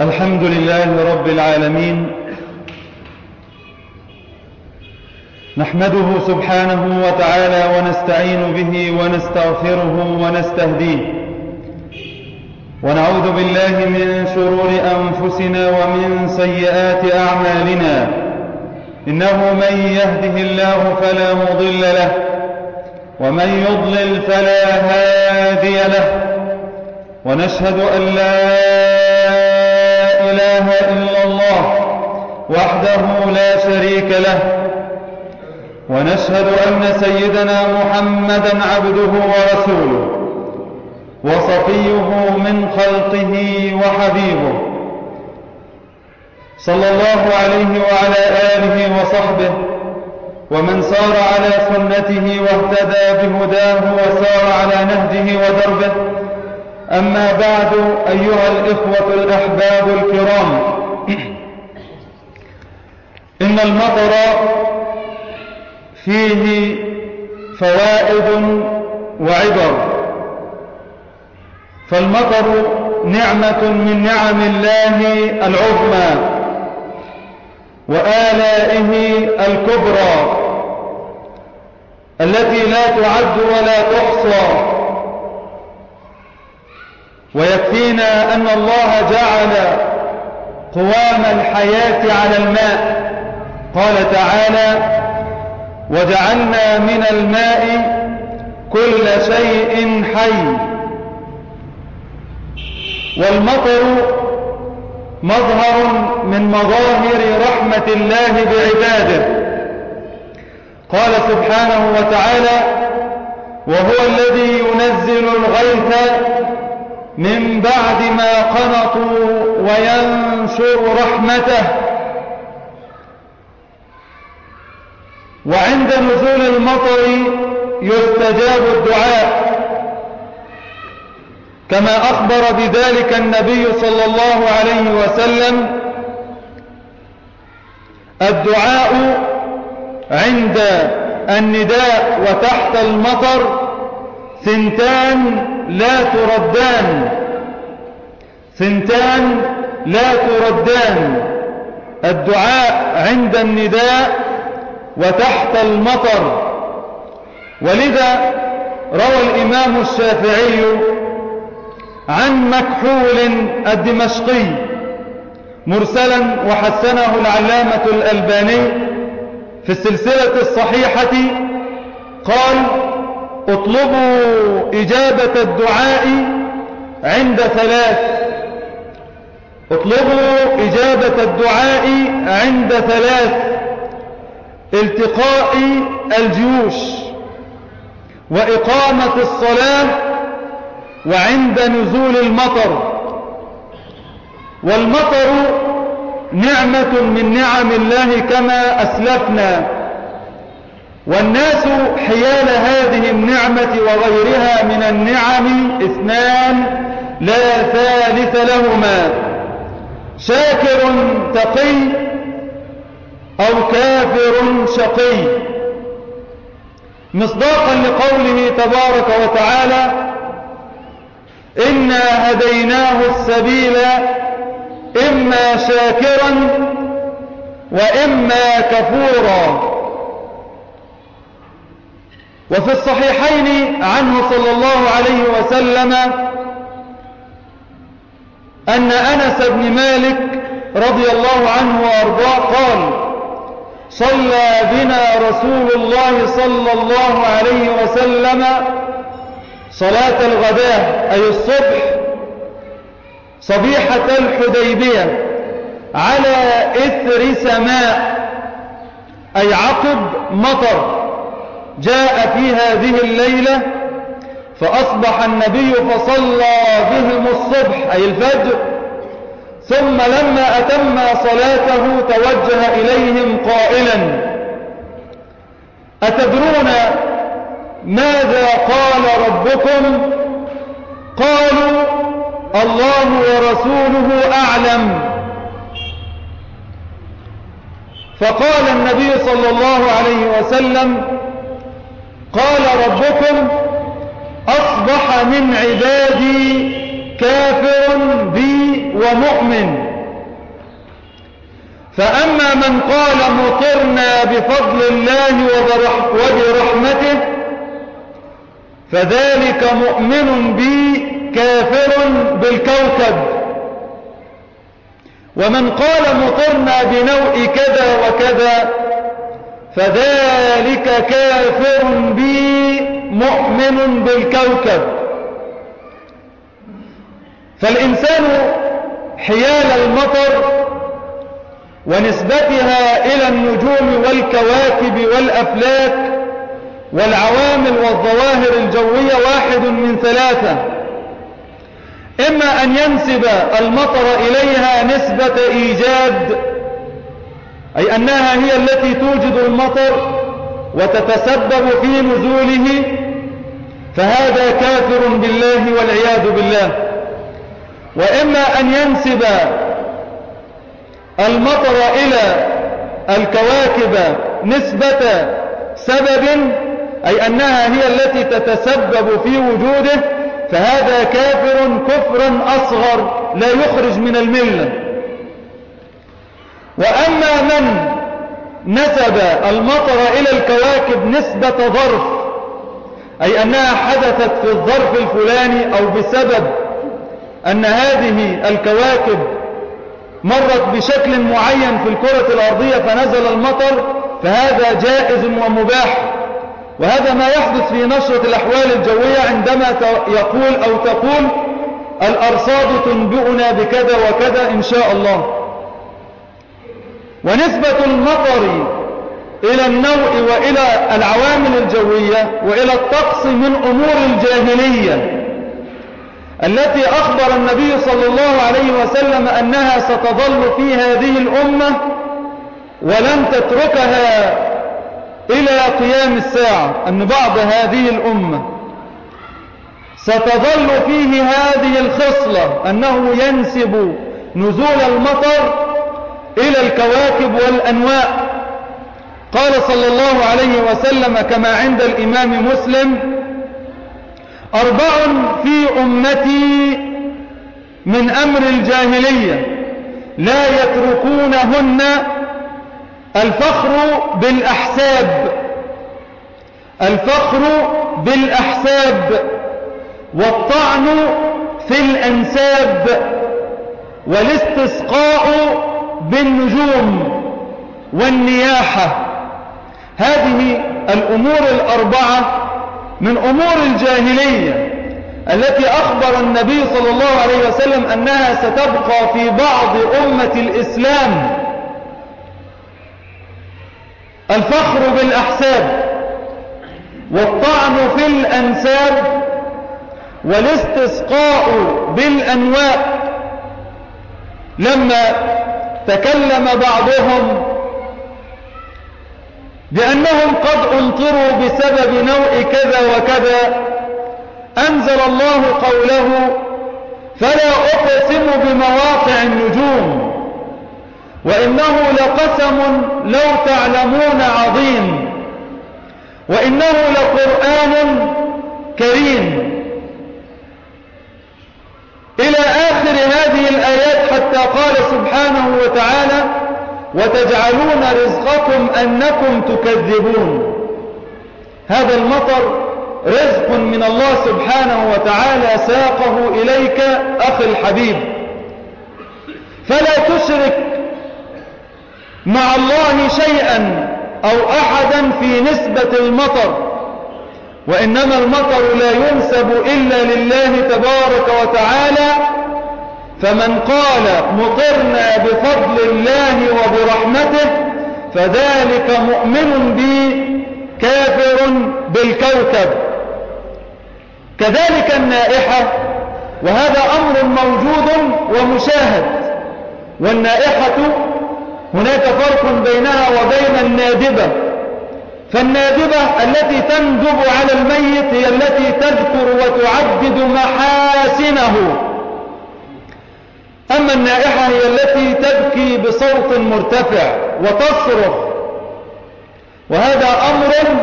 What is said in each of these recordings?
الحمد لله رب العالمين. نحمده سبحانه وتعالى ونستعين به ونستغفره ونستهديه. ونعوذ بالله من شرور أنفسنا ومن سيئات أعمالنا. إنه من يهده الله فلا مضل له ومن يضلل فلا هادي له. ونشهد أن لا إله إلا الله وحده لا شريك له. ونشهد أن سيدنا محمدا عبده ورسوله وصفيه من خلقه وحبيبه. صلى الله عليه وعلى آله وصحبه ومن سار على سنته واهتدى بهداه وسار على نهجه ودربه أما بعد أيها الإخوة الأحباب الكرام إن المطر فيه فوائد وعبر. فالمطر نعمة من نعم الله العظمى وآلائه الكبرى التي لا تعد ولا تحصى. ويكفينا أن الله جعل قوام الحياة على الماء. قال تعالى وجعلنا من الماء كل شيء حي. والمطر مظهر من مظاهر رحمة الله بعباده. قال سبحانه وتعالى وهو الذي ينزل الغيث من بعد ما قنطوا وينشر رحمته. وعند نزول المطر يستجاب الدعاء. كما أخبر بذلك النبي صلى الله عليه وسلم الدعاء عند النداء وتحت المطر ثنتان لا تردان. ثنتان لا تردان. الدعاء عند النداء وتحت المطر. ولذا روى الإمام الشافعي عن مكحول الدمشقي مرسلا وحسنه العلامة الألباني في السلسلة الصحيحة قال اطلبوا إجابة الدعاء عند ثلاث. اطلبوا إجابة الدعاء عند ثلاث. التقاء الجيوش وإقامة الصلاة وعند نزول المطر. والمطر نعمة من نعم الله كما أسلفنا. والناس حيال هذه النعمة وغيرها من النعم اثنان لا ثالث لهما. شاكر تقي أو كافر شقي. مصداقا لقوله تبارك وتعالى إنا هديناه السبيل إما شاكرا وإما كفورا. وفي الصحيحين عنه صلى الله عليه وسلم أن أنس بن مالك رضي الله عنه وأرضاه قال صلى بنا رسول الله صلى الله عليه وسلم صلاة الغداء أي الصبح صبيحة الحديبية على إثر سماء أي عقب مطر. جاء في هذه الليلة فأصبح النبي فصلى بهم الصبح أي الفجر ثم لما أتم صلاته توجه إليهم قائلا أتدرون ماذا قال ربكم؟ قالوا الله ورسوله أعلم. فقال النبي صلى الله عليه وسلم قال ربكم أصبح من عبادي كافر بي ومؤمن. فأما من قال مطرنا بفضل الله وبرحمته فذلك مؤمن بي كافر بالكوكب. ومن قال مطرنا بنوء كذا وكذا فذلك كافر بي مؤمن بالكوكب. فالإنسان حيال المطر ونسبتها إلى النجوم والكواكب والأفلاك والعوامل والظواهر الجوية واحد من ثلاثة. إما أن ينسب المطر إليها نسبة إيجاد أي أنها هي التي توجد المطر وتتسبب في نزوله فهذا كافر بالله والعياذ بالله. وإما أن ينسب المطر إلى الكواكب نسبة سبب أي أنها هي التي تتسبب في وجوده فهذا كافر كفرا أصغر لا يخرج من الملة. وأما من نسب المطر إلى الكواكب نسبة ظرف أي أنها حدثت في الظرف الفلاني أو بسبب أن هذه الكواكب مرت بشكل معين في الكرة الأرضية فنزل المطر فهذا جائز ومباح. وهذا ما يحدث في نشرة الأحوال الجوية عندما يقول أو تقول الأرصاد تنبئنا بكذا وكذا إن شاء الله. ونسبة المطر إلى النوء وإلى العوامل الجوية وإلى الطقس من أمور الجاهلية التي أخبر النبي صلى الله عليه وسلم أنها ستظل في هذه الأمة ولن تتركها إلى قيام الساعة أن بعض هذه الأمة ستظل فيه هذه الخصلة أنه ينسب نزول المطر إلى الكواكب والأنواء قال صلى الله عليه وسلم كما عند الإمام مسلم أربع في أمتي من أمر الجاهلية لا يتركونهن الفخر بالأحساب. الفخر بالأحساب والطعن في الأنساب والاستسقاء بالنجوم والنياحة. هذه الأمور الأربعة من أمور الجاهلية التي أخبر النبي صلى الله عليه وسلم أنها ستبقى في بعض أمة الإسلام. الفخر بالأحساب والطعن في الأنساب والاستسقاء بالأنواء. لما تكلم بعضهم بأنهم قد امطروا بسبب نوع كذا وكذا أنزل الله قوله فلا أقسم بمواقع النجوم وإنه لقسم لو تعلمون عظيم وإنه لقرآن كريم إلى آخر هذه الآيات حتى قال سبحانه وتعالى وتجعلون رزقكم أنكم تكذبون. هذا المطر رزق من الله سبحانه وتعالى ساقه إليك أخي الحبيب. فلا تشرك مع الله شيئا أو أحدا في نسبة المطر وإنما المطر لا ينسب إلا لله تبارك وتعالى فمن قال مطرنا بفضل الله وبرحمته فذلك مؤمن بي كافر بالكوكب. كذلك النائحة وهذا أمر موجود ومشاهد. والنائحة هناك فرق بينها وبين النادبة. فالنادبة التي تندب على الميت هي التي تذكر وتعدد محاسنه. أما النائحة هي التي تبكي بصوت مرتفع وتصرخ. وهذا أمر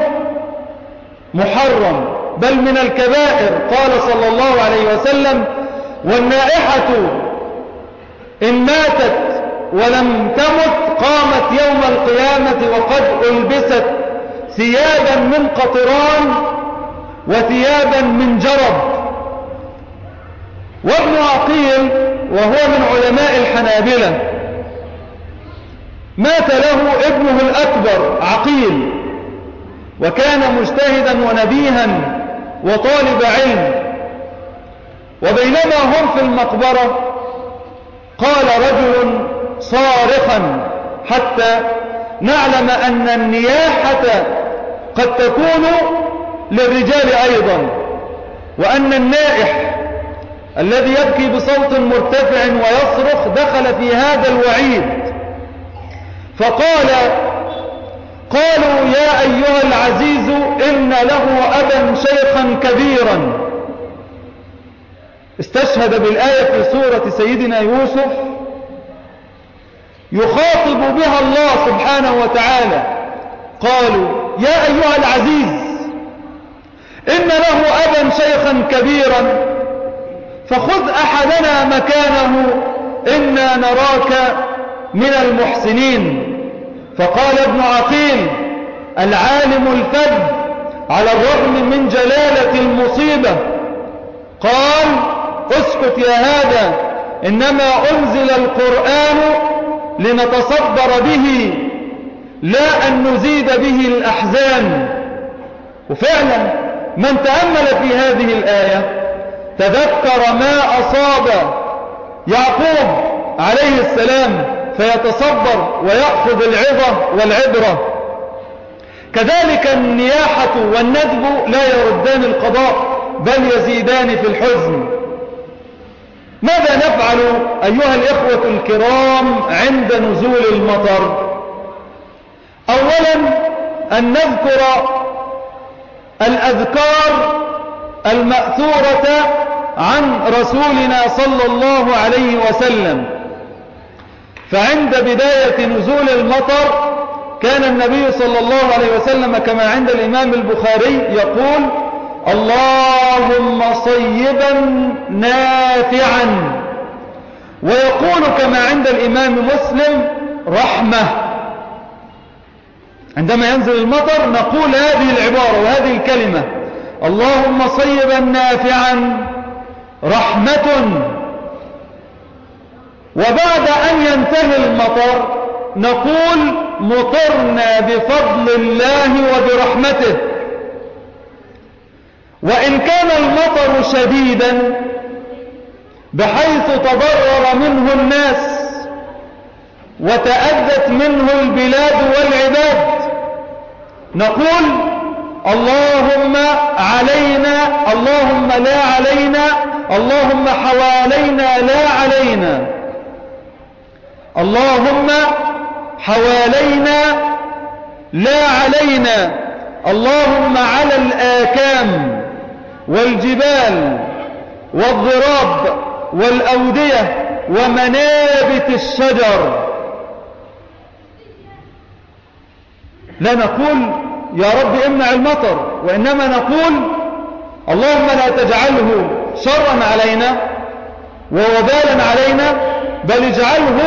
محرم. بل من الكبائر. قال صلى الله عليه وسلم والنائحة إن ماتت ولم تمت قامت يوم القيامة وقد ألبست ثيابا من قطران وثيابا من جرب. وابن عقيل وهو من علماء الحنابلة. مات له ابنه الأكبر عقيل. وكان مجتهدا ونبيها وطالب علم. وبينما هم في المقبرة قال رجل صارخا حتى نعلم أن النياحة قد تكون للرجال أيضا وأن النائح الذي يبكي بصوت مرتفع ويصرخ دخل في هذا الوعيد. فقال قالوا يا أيها العزيز إن له أبا شيخا كبيرا. استشهد بالآية في سورة سيدنا يوسف يخاطب بها الله سبحانه وتعالى. قالوا يا أيها العزيز إن له أبا شيخا كبيرا فخذ أحدنا مكانه إنا نراك من المحسنين. فقال ابن عقيل العالم الفذ على الرغم من جلالة المصيبة. قال اسكت يا هذا إنما أنزل القرآن لنتصبر به لا أن نزيد به الأحزان. وفعلا من تأمل في هذه الآية تذكر ما أصاب يعقوب عليه السلام فيتصبر ويأخذ العظة والعبرة. كذلك النياحة والندب لا يردان القضاء بل يزيدان في الحزن. ماذا نفعل أيها الإخوة الكرام عند نزول المطر؟ أولا أن نذكر الأذكار المأثورة عن رسولنا صلى الله عليه وسلم. فعند بداية نزول المطر كان النبي صلى الله عليه وسلم كما عند الإمام البخاري يقول اللهم صيبا نافعا. ويقول كما عند الإمام مسلم رحمة. عندما ينزل المطر نقول هذه العبارة وهذه الكلمة اللهم صيبا نافعا. رحمة. وبعد أن ينتهي المطر نقول مطرنا بفضل الله وبرحمته. وإن كان المطر شديدا بحيث تضرر منه الناس وتأذت منه البلاد والعباد نقول اللهم علينا اللهم لا علينا اللهم حوالينا لا علينا. اللهم حوالينا لا علينا. اللهم على الآكام والجبال والضراب والأودية ومنابت الشجر. لا نقول يا رب امنع المطر وإنما نقول اللهم لا تجعله شرا علينا ووبالا علينا بل اجعله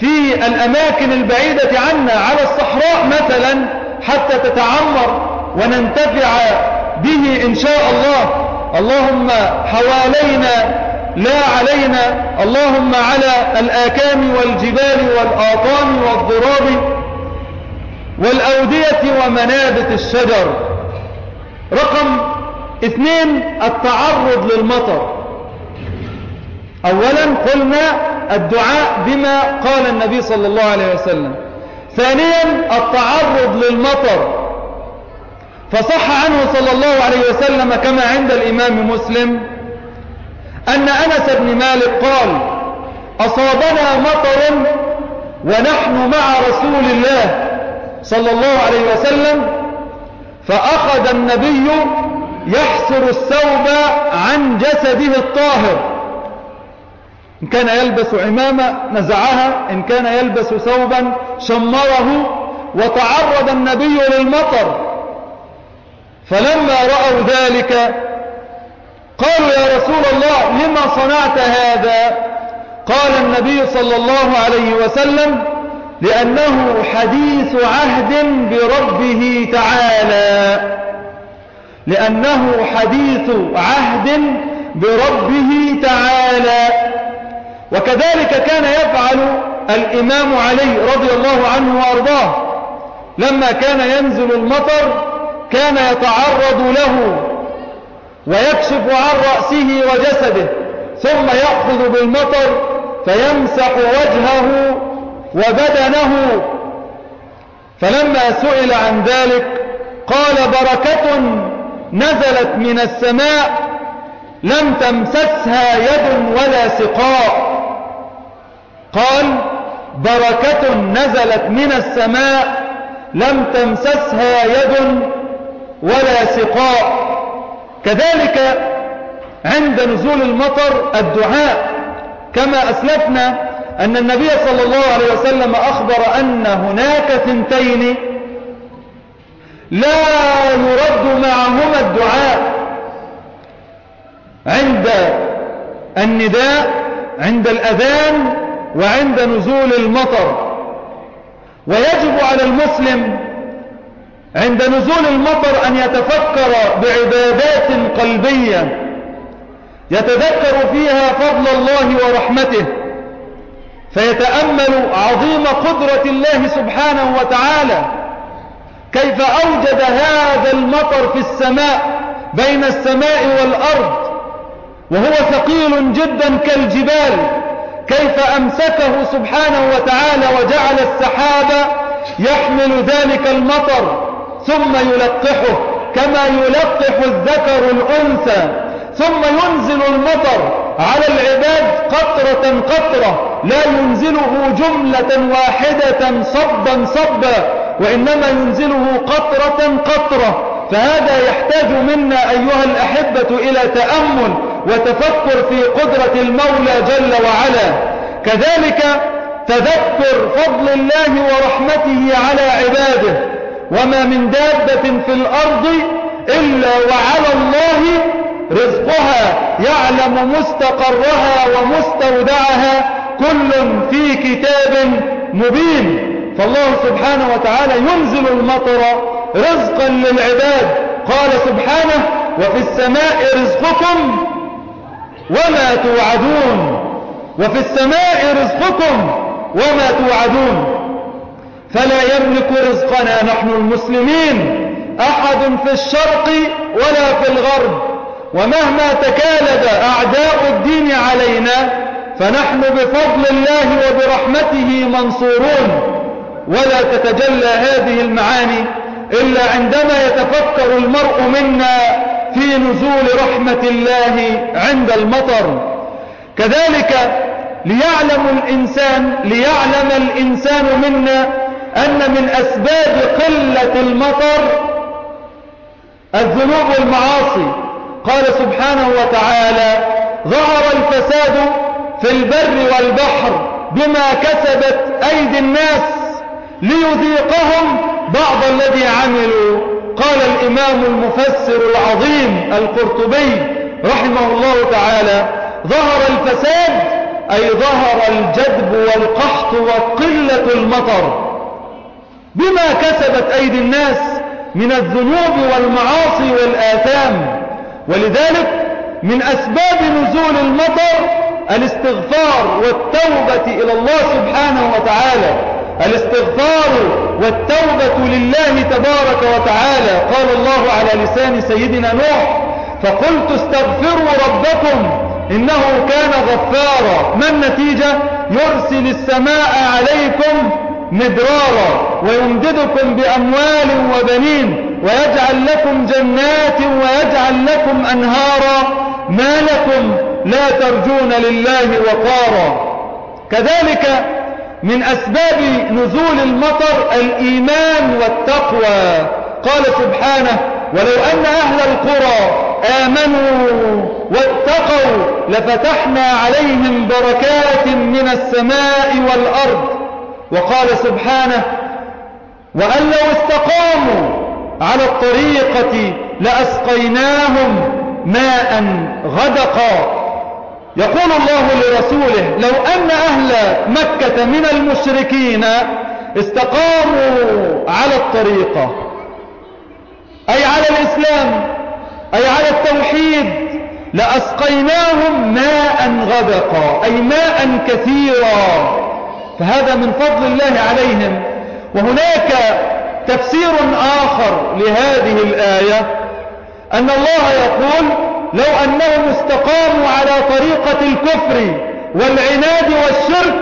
في الأماكن البعيدة عنا على الصحراء مثلا حتى تتعمر وننتفع به إن شاء الله. اللهم حوالينا لا علينا. اللهم على الآكام والجبال والآطام والضراب والأودية ومنابت الشجر. رقم اثنين التعرض للمطر. أولا قلنا الدعاء بما قال النبي صلى الله عليه وسلم. ثانيا التعرض للمطر. فصح عنه صلى الله عليه وسلم كما عند الإمام مسلم أن أنس بن مالك قال أصابنا مطر ونحن مع رسول الله صلى الله عليه وسلم فأخذ النبي يحسر الثوب عن جسده الطاهر. إن كان يلبس عمامة نزعها إن كان يلبس ثوبا شمره وتعرض النبي للمطر. فلما رأوا ذلك قالوا يا رسول الله لما صنعت هذا؟ قال النبي صلى الله عليه وسلم لأنه حديث عهد بربه تعالى. لأنه حديث عهد بربه تعالى. وكذلك كان يفعل الإمام علي رضي الله عنه وأرضاه. لما كان ينزل المطر كان يتعرض له ويكشف عن رأسه وجسده ثم يأخذ بالمطر فيمسح وجهه وبدنه. فلما سئل عن ذلك قال بركة نزلت من السماء لم تمسسها يد ولا سقاء. قال بركة نزلت من السماء لم تمسسها يد ولا سقاء. كذلك عند نزول المطر الدعاء كما أسلفنا أن النبي صلى الله عليه وسلم أخبر أن هناك ثنتين لا يرد معهما الدعاء. عند النداء عند الأذان وعند نزول المطر. ويجب على المسلم عند نزول المطر أن يتفكر بعبادات قلبية يتذكر فيها فضل الله ورحمته فيتأمل عظيم قدرة الله سبحانه وتعالى. كيف أوجد هذا المطر في السماء بين السماء والأرض وهو ثقيل جدا كالجبال كيف أمسكه سبحانه وتعالى وجعل السحاب يحمل ذلك المطر ثم يلقحه كما يلقح الذكر الأنثى ثم ينزل المطر على العباد قطرة قطرة لا ينزله جملة واحدة صبا صبا وإنما ينزله قطرة قطرة. فهذا يحتاج منا أيها الأحبة إلى تأمل وتفكر في قدرة المولى جل وعلا. كذلك تذكر فضل الله ورحمته على عباده. وما من دابة في الأرض إلا وعلى الله رزقها. يعلم مستقرها ومستودعها كل في كتاب مبين. فالله سبحانه وتعالى ينزل المطر رزقا للعباد. قال سبحانه وفي السماء رزقكم وما توعدون. وفي السماء رزقكم وما توعدون. فلا يملك رزقنا نحن المسلمين أحد في الشرق ولا في الغرب. ومهما تكالب أعداء الدين علينا فنحن بفضل الله وبرحمته منصورون. ولا تتجلى هذه المعاني إلا عندما يتفكر المرء منا في نزول رحمة الله عند المطر. كذلك ليعلم الإنسان ليعلم الإنسان منا أن من أسباب قلة المطر الذنوب والمعاصي. قال سبحانه وتعالى ظهر الفساد في البر والبحر بما كسبت أيدي الناس ليذيقهم بعض الذي عملوا. قال الإمام المفسر العظيم القرطبي رحمه الله تعالى ظهر الفساد أي ظهر الجدب والقحط وقلة المطر بما كسبت أيدي الناس من الذنوب والمعاصي والآثام. ولذلك من أسباب نزول المطر الاستغفار والتوبة إلى الله سبحانه وتعالى. الاستغفار والتوبة لله تبارك وتعالى. قال الله على لسان سيدنا نوح فقلت استغفروا ربكم إنه كان غفارا. ما النتيجة؟ يرسل السماء عليكم مدرارا ويمددكم بأموال وبنين. ويجعل لكم جنات ويجعل لكم أنهارا ما لكم لا ترجون لله وقارا. كذلك من أسباب نزول المطر الإيمان والتقوى. قال سبحانه ولو أن أهل القرى آمنوا واتقوا لفتحنا عليهم بركات من السماء والأرض وقال سبحانه وأن لو استقاموا على الطريقة لأسقيناهم ماء غدقا. يقول الله لرسوله لو أن أهل مكة من المشركين استقاموا على الطريقة أي على الإسلام أي على التوحيد لأسقيناهم ماء غدقا أي ماء كثيرا. فهذا من فضل الله عليهم. وهناك تفسير آخر لهذه الآية أن الله يقول لو أنهم استقاموا على طريقة الكفر والعناد والشرك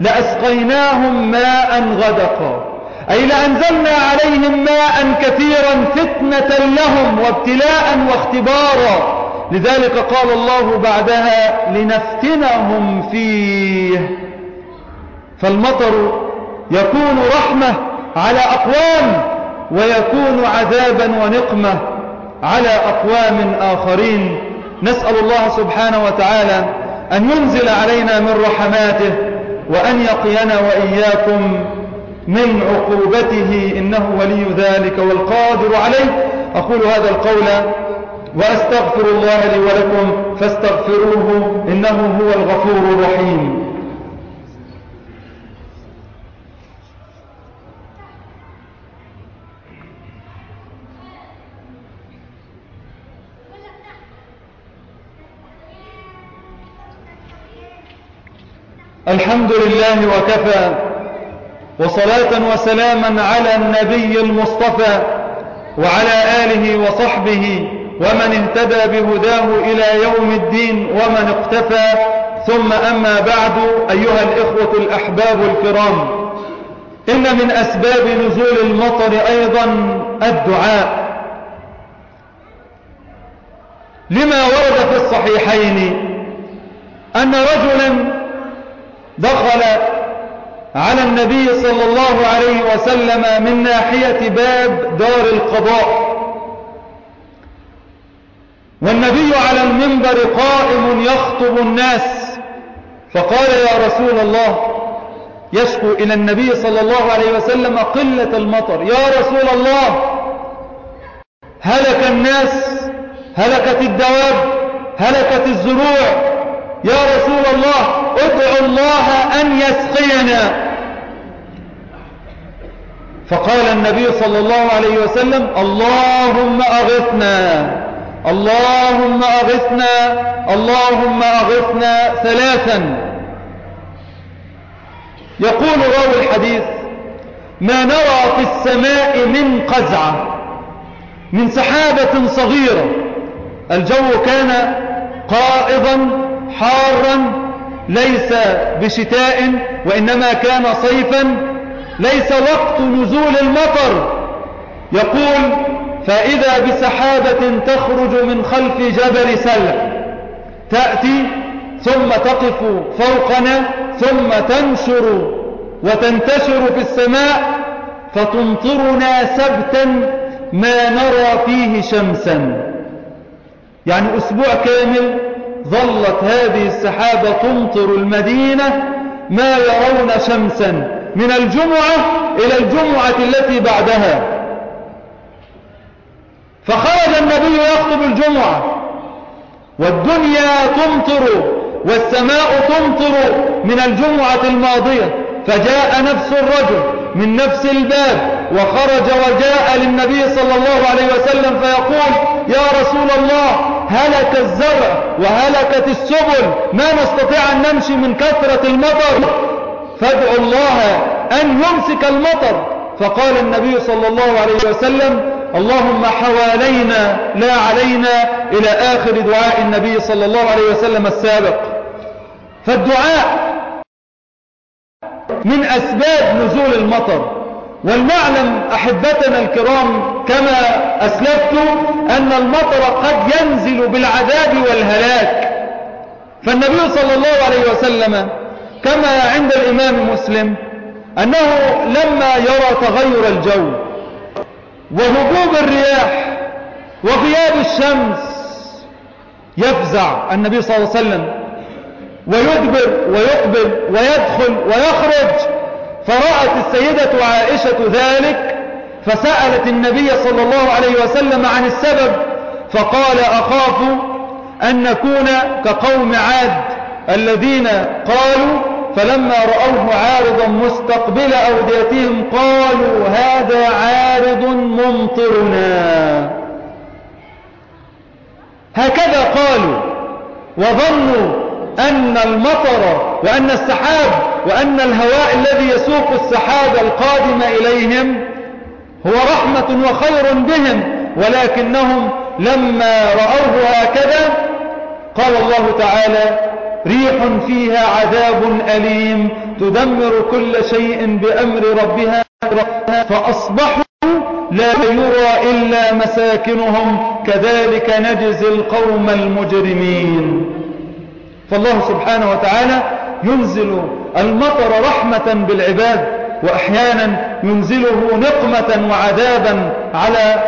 لأسقيناهم ماء غدقا. أي لأنزلنا عليهم ماء كثيرا فتنة لهم وابتلاء واختبارا. لذلك قال الله بعدها لنفتنهم فيه. فالمطر يكون رحمة على أقوام ويكون عذابا ونقمة على أقوام آخرين. نسأل الله سبحانه وتعالى أن ينزل علينا من رحماته وأن يقينا وإياكم من عقوبته. إنه ولي ذلك والقادر عليه. أقول هذا القول وأستغفر الله لي ولكم فاستغفروه إنه هو الغفور الرحيم. الحمد لله وكفى وصلاة وسلاما على النبي المصطفى وعلى آله وصحبه ومن اهتدى بهداه إلى يوم الدين ومن اقتفى. ثم أما بعد أيها الإخوة الأحباب الكرام إن من أسباب نزول المطر أيضا الدعاء. لما ورد في الصحيحين أن رجلا دخل على النبي صلى الله عليه وسلم من ناحية باب دار القضاء. والنبي على المنبر قائم يخطب الناس. فقال يا رسول الله يشكو إلى النبي صلى الله عليه وسلم قلة المطر. يا رسول الله هلك الناس هلكت الدواب هلكت الزروع. يا رسول الله ادعو الله أن يسقينا. فقال النبي صلى الله عليه وسلم اللهم أغثنا اللهم أغثنا اللهم أغثنا ثلاثا. يقول راوي الحديث ما نرى في السماء من قزعة من سحابة صغيرة. الجو كان قائضا حارا ليس بشتاء وإنما كان صيفا ليس وقت نزول المطر. يقول فإذا بسحابة تخرج من خلف جبل سلع تأتي ثم تقف فوقنا ثم تنشر وتنتشر في السماء فتمطرنا سبتا ما نرى فيه شمسا. يعني أسبوع كامل ظلت هذه السحابة تمطر المدينة ما يرون شمسا من الجمعة إلى الجمعة التي بعدها. فخرج النبي يخطب الجمعة والدنيا تمطر والسماء تمطر من الجمعة الماضية فجاء نفس الرجل من نفس الباب وخرج وجاء للنبي صلى الله عليه وسلم فيقول يا رسول الله هلك الزرع وهلكت السبل ما نستطيع أن نمشي من كثرة المطر؟ فادعوا الله أن يمسك المطر. فقال النبي صلى الله عليه وسلم اللهم حوالينا لا علينا. إلى آخر دعاء النبي صلى الله عليه وسلم السابق. فالدعاء من أسباب نزول المطر. ولنعلم أحبتنا الكرام كما أسلفت أن المطر قد ينزل بالعذاب والهلاك. فالنبي صلى الله عليه وسلم كما عند الإمام مسلم أنه لما يرى تغير الجو وهبوب الرياح وغياب الشمس يفزع. النبي صلى الله عليه وسلم ويدبر ويقبل ويدخل ويخرج. فرأت السيدة عائشة ذلك فسألت النبي صلى الله عليه وسلم عن السبب فقال أخاف أن نكون كقوم عاد الذين قالوا فلما رأوه عارضا مستقبل أوديتهم قالوا هذا عارض ممطرنا. هكذا قالوا وظنوا أن المطر وأن السحاب وأن الهواء الذي يسوق السحاب القادم إليهم هو رحمة وخير بهم ولكنهم لما رأوه هكذا قال الله تعالى ريح فيها عذاب أليم تدمر كل شيء بأمر ربها فأصبحوا لا يرى إلا مساكنهم كذلك نجزي القوم المجرمين. فالله سبحانه وتعالى ينزل المطر رحمة بالعباد وأحيانا ينزله نقمة وعذابا على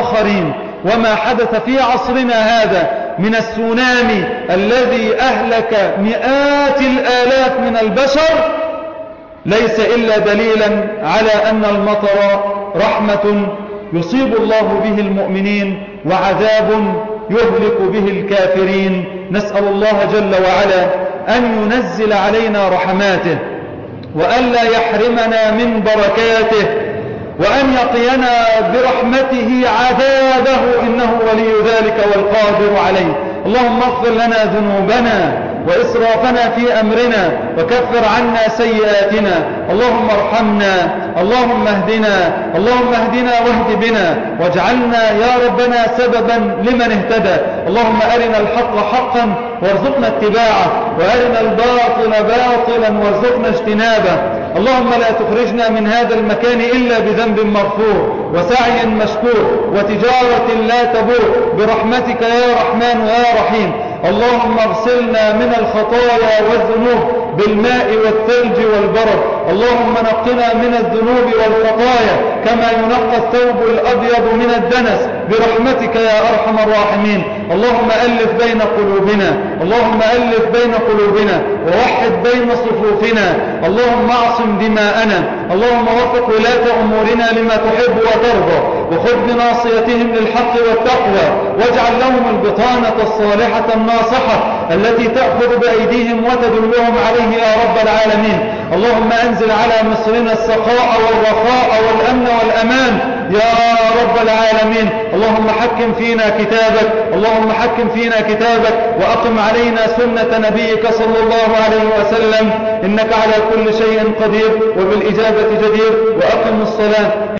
آخرين. وما حدث في عصرنا هذا من السونامي الذي أهلك مئات الآلاف من البشر ليس إلا دليلا على أن المطر رحمة يصيب الله به المؤمنين وعذاب يهلك به الكافرين. نسأل الله جل وعلا أن ينزل علينا رحماته وألا يحرمنا من بركاته وأن يقينا برحمته عذابه. إنه ولي ذلك والقادر عليه. اللهم اغفر لنا ذنوبنا وإسرافنا في أمرنا وكفر عنا سيئاتنا. اللهم ارحمنا اللهم اهدنا اللهم اهدنا واهد بنا واجعلنا يا ربنا سببا لمن اهتدى. اللهم أرنا الحق حقا وارزقنا اتباعه وأرنا الباطل باطلا وارزقنا اجتنابه. اللهم لا تخرجنا من هذا المكان إلا بذنب مغفور وسعي مشكور وتجارة لا تبور. برحمتك يا رحمن يا رحيم. اللهم اغسلنا من الخطايا والذنوب. بالماء والثلج والبرد. اللهم نقنا من الذنوب والخطايا كما ينقى الثوب الأبيض من الدنس. برحمتك يا أرحم الراحمين. اللهم ألف بين قلوبنا. اللهم ألف بين قلوبنا. ووحد بين صفوفنا. اللهم أعصم دماءنا. اللهم وفق ولاة أمورنا لما تحب وترضى. وخذ بناصيتهم للحق والتقوى. واجعل لهم البطانة الصالحة الناصحة التي تأخذ بأيديهم وتدلهم عليه يا رب العالمين. اللهم أنزل على مصرنا السخاء والرخاء والأمن والأمان يا رب العالمين. اللهم حكم فينا كتابك اللهم حكم فينا كتابك وأقم علينا سنة نبيك صلى الله عليه وسلم. إنك على كل شيء قدير وبالإجابة جدير وأقم الصلاة.